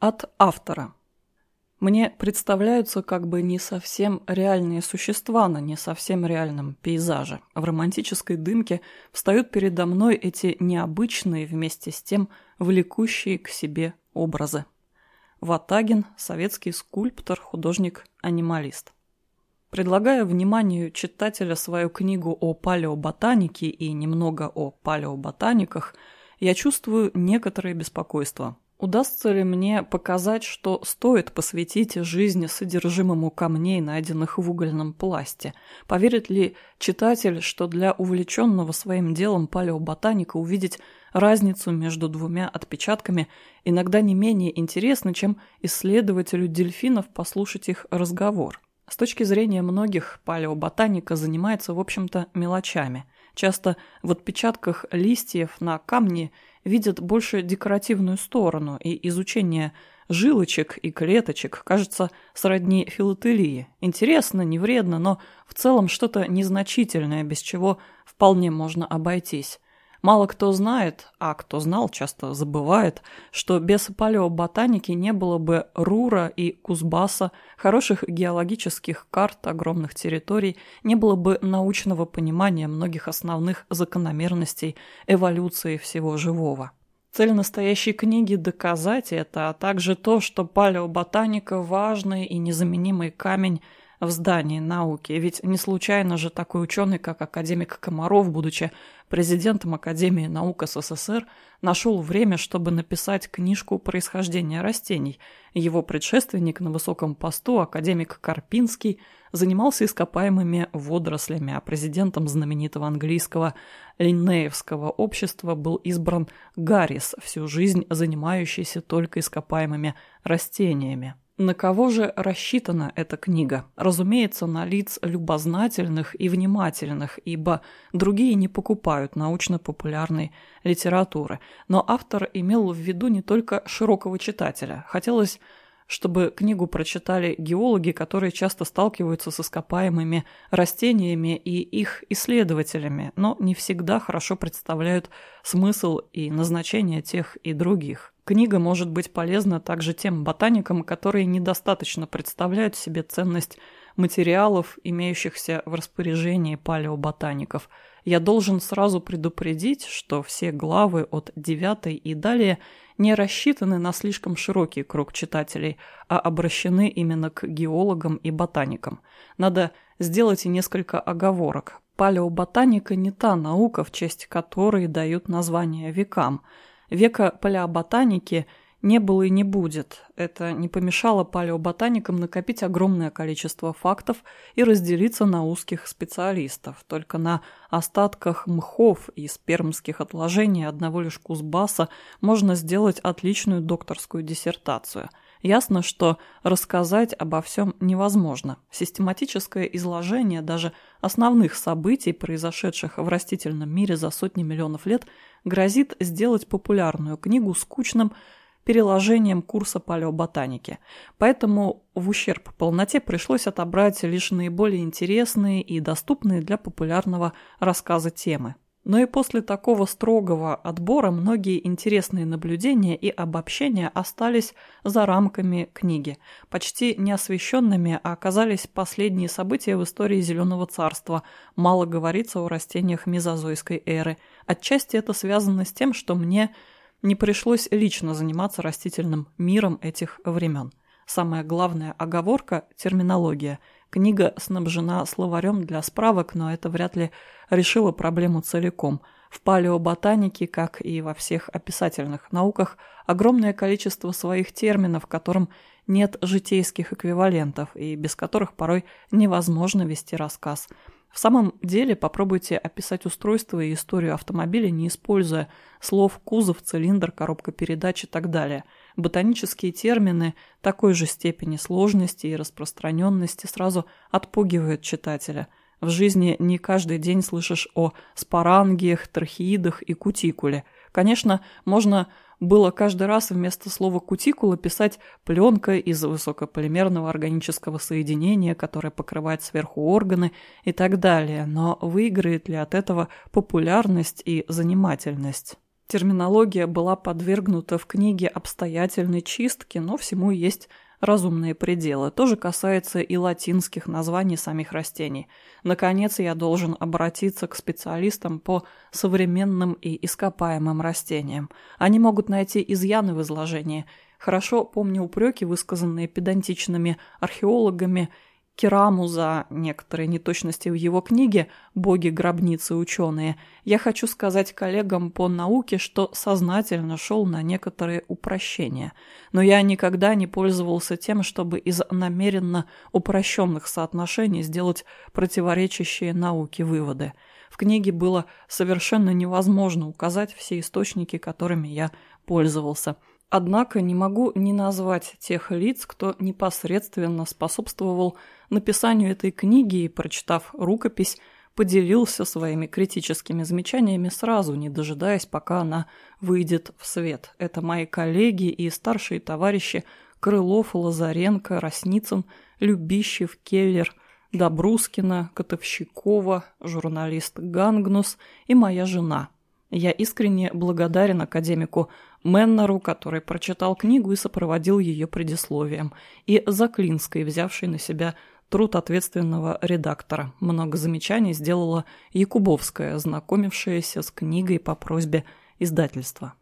От автора. Мне представляются как бы не совсем реальные существа на не совсем реальном пейзаже. В романтической дымке встают передо мной эти необычные вместе с тем влекущие к себе образы. Ватагин – советский скульптор, художник-анималист. Предлагая вниманию читателя свою книгу о палеоботанике и немного о палеоботаниках, я чувствую некоторое беспокойство – Удастся ли мне показать, что стоит посвятить жизни содержимому камней, найденных в угольном пласте? Поверит ли читатель, что для увлеченного своим делом палеоботаника увидеть разницу между двумя отпечатками иногда не менее интересно, чем исследователю дельфинов послушать их разговор? С точки зрения многих, палеоботаника занимается, в общем-то, мелочами. Часто в отпечатках листьев на камне – видят больше декоративную сторону, и изучение жилочек и клеточек кажется сродни филателии. Интересно, не вредно, но в целом что-то незначительное, без чего вполне можно обойтись. Мало кто знает, а кто знал, часто забывает, что без палеоботаники не было бы Рура и Кузбасса, хороших геологических карт огромных территорий, не было бы научного понимания многих основных закономерностей эволюции всего живого. Цель настоящей книги – доказать это, а также то, что палеоботаника – важный и незаменимый камень – в здании науки. Ведь не случайно же такой ученый, как академик Комаров, будучи президентом Академии наук СССР, нашел время, чтобы написать книжку «Происхождение растений». Его предшественник на высоком посту, академик Карпинский, занимался ископаемыми водорослями, а президентом знаменитого английского Линнеевского общества был избран Гаррис, всю жизнь занимающийся только ископаемыми растениями. На кого же рассчитана эта книга? Разумеется, на лиц любознательных и внимательных, ибо другие не покупают научно-популярной литературы. Но автор имел в виду не только широкого читателя. Хотелось чтобы книгу прочитали геологи, которые часто сталкиваются с ископаемыми растениями и их исследователями, но не всегда хорошо представляют смысл и назначение тех и других. Книга может быть полезна также тем ботаникам, которые недостаточно представляют себе ценность материалов, имеющихся в распоряжении палеоботаников. Я должен сразу предупредить, что все главы от 9 и далее не рассчитаны на слишком широкий круг читателей, а обращены именно к геологам и ботаникам. Надо сделать и несколько оговорок. Палеоботаника не та наука, в честь которой дают название векам. Века палеоботаники – не было и не будет. Это не помешало палеоботаникам накопить огромное количество фактов и разделиться на узких специалистов. Только на остатках мхов и спермских отложений одного лишь кузбасса можно сделать отличную докторскую диссертацию. Ясно, что рассказать обо всем невозможно. Систематическое изложение даже основных событий, произошедших в растительном мире за сотни миллионов лет, грозит сделать популярную книгу скучным, переложением курса палеоботаники. Поэтому в ущерб полноте пришлось отобрать лишь наиболее интересные и доступные для популярного рассказа темы. Но и после такого строгого отбора многие интересные наблюдения и обобщения остались за рамками книги. Почти неосвещенными оказались последние события в истории Зеленого Царства. Мало говорится о растениях мезозойской эры. Отчасти это связано с тем, что мне – не пришлось лично заниматься растительным миром этих времен. Самая главная оговорка – терминология. Книга снабжена словарем для справок, но это вряд ли решило проблему целиком. В палеоботанике, как и во всех описательных науках, огромное количество своих терминов, которым нет житейских эквивалентов и без которых порой невозможно вести рассказ – в самом деле попробуйте описать устройство и историю автомобиля, не используя слов кузов, цилиндр, коробка передач и так далее. Ботанические термины такой же степени сложности и распространенности сразу отпугивают читателя. В жизни не каждый день слышишь о спорангиях, трахеидах и кутикуле. Конечно, можно было каждый раз вместо слова «кутикула» писать «пленка» из высокополимерного органического соединения, которое покрывает сверху органы и так далее, но выиграет ли от этого популярность и занимательность? Терминология была подвергнута в книге обстоятельной чистке, но всему есть разумные пределы. То же касается и латинских названий самих растений. Наконец, я должен обратиться к специалистам по современным и ископаемым растениям. Они могут найти изъяны в изложении. Хорошо помню упреки, высказанные педантичными археологами Кераму за некоторые неточности в его книге «Боги, гробницы, ученые», я хочу сказать коллегам по науке, что сознательно шел на некоторые упрощения. Но я никогда не пользовался тем, чтобы из намеренно упрощенных соотношений сделать противоречащие науке выводы. В книге было совершенно невозможно указать все источники, которыми я пользовался – Однако не могу не назвать тех лиц, кто непосредственно способствовал написанию этой книги и, прочитав рукопись, поделился своими критическими замечаниями сразу, не дожидаясь, пока она выйдет в свет. Это мои коллеги и старшие товарищи Крылов, Лазаренко, Росницын, Любищев, Келлер, Добрускина, Котовщикова, журналист Гангнус и моя жена. Я искренне благодарен академику Меннеру, который прочитал книгу и сопроводил ее предисловием, и Заклинской, взявшей на себя труд ответственного редактора. Много замечаний сделала Якубовская, знакомившаяся с книгой по просьбе издательства.